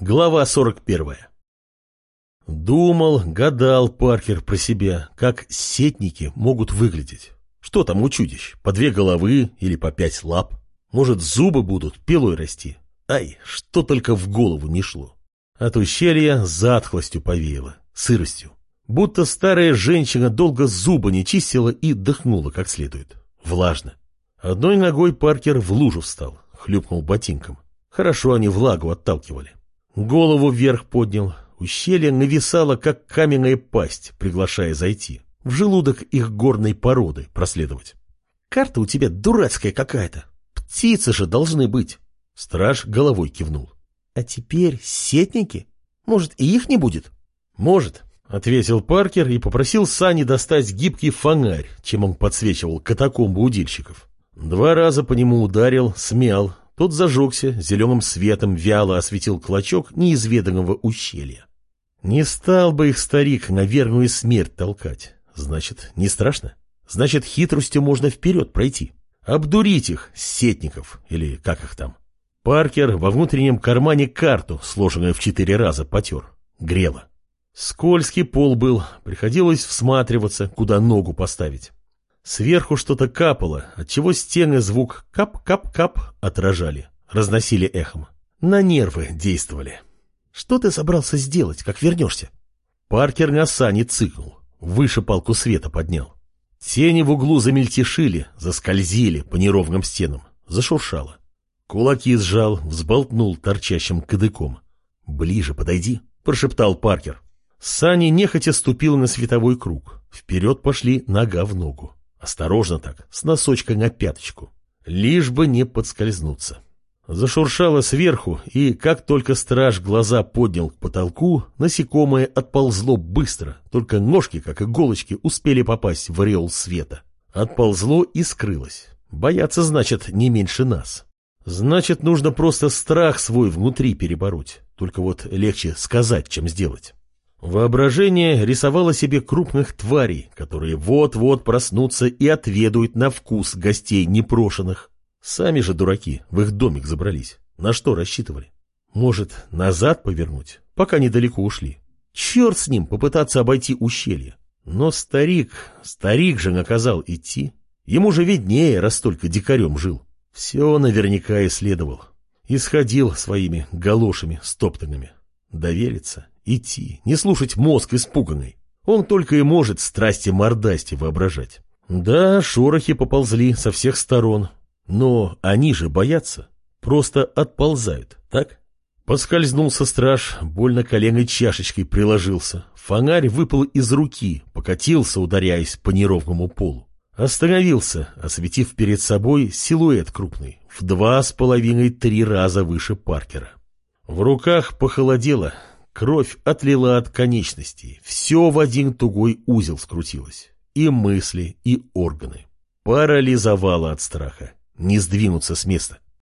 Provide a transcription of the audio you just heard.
Глава 41. Думал, гадал Паркер про себя, как сетники могут выглядеть. Что там у чудищ? По две головы или по пять лап? Может, зубы будут пилой расти? Ай, что только в голову не шло. От ущелья затхлостью повеяло, сыростью. Будто старая женщина долго зубы не чистила и дыхнула как следует. Влажно. Одной ногой Паркер в лужу встал, хлюпнул ботинком. Хорошо они влагу отталкивали. Голову вверх поднял. Ущелье нависало, как каменная пасть, приглашая зайти. В желудок их горной породы проследовать. «Карта у тебя дурацкая какая-то. Птицы же должны быть». Страж головой кивнул. «А теперь сетники? Может, и их не будет?» «Может», — ответил Паркер и попросил Сани достать гибкий фонарь, чем он подсвечивал катакомбы удильщиков. Два раза по нему ударил, смял, тот зажегся, зеленым светом вяло осветил клочок неизведанного ущелья. Не стал бы их старик на верную смерть толкать. Значит, не страшно? Значит, хитростью можно вперед пройти. Обдурить их, сетников, или как их там. Паркер во внутреннем кармане карту, сложенную в четыре раза, потер. Грело. Скользкий пол был, приходилось всматриваться, куда ногу поставить. Сверху что-то капало, отчего стены звук кап-кап-кап отражали, разносили эхом. На нервы действовали. «Что ты собрался сделать, как вернешься?» Паркер на сани цыкнул, выше палку света поднял. Тени в углу замельтешили, заскользили по неровным стенам, зашуршало. Кулаки сжал, взболтнул торчащим кадыком. «Ближе подойди», — прошептал Паркер. Сани нехотя ступил на световой круг. Вперед пошли нога в ногу. Осторожно так, с носочкой на пяточку. Лишь бы не подскользнуться. Зашуршало сверху, и как только страж глаза поднял к потолку, насекомое отползло быстро, только ножки, как иголочки, успели попасть в ореол света. Отползло и скрылось. Бояться, значит, не меньше нас. Значит, нужно просто страх свой внутри перебороть. Только вот легче сказать, чем сделать. Воображение рисовало себе крупных тварей, которые вот-вот проснутся и отведают на вкус гостей непрошенных. Сами же дураки в их домик забрались. На что рассчитывали? Может, назад повернуть, пока недалеко ушли? Черт с ним попытаться обойти ущелье. Но старик, старик же наказал идти. Ему же виднее, раз только дикарем жил. Все наверняка исследовал. Исходил своими галошами стоптанными. Довериться идти, не слушать мозг испуганный. Он только и может страсти мордасти воображать. Да, шорохи поползли со всех сторон, но они же боятся, просто отползают, так? Поскользнулся страж, больно коленой чашечкой приложился. Фонарь выпал из руки, покатился, ударяясь по неровному полу. Остановился, осветив перед собой силуэт крупный, в два с половиной-три раза выше Паркера. В руках похолодело, Кровь отлила от конечностей, все в один тугой узел скрутилось. И мысли, и органы. Парализовало от страха. Не сдвинуться с места.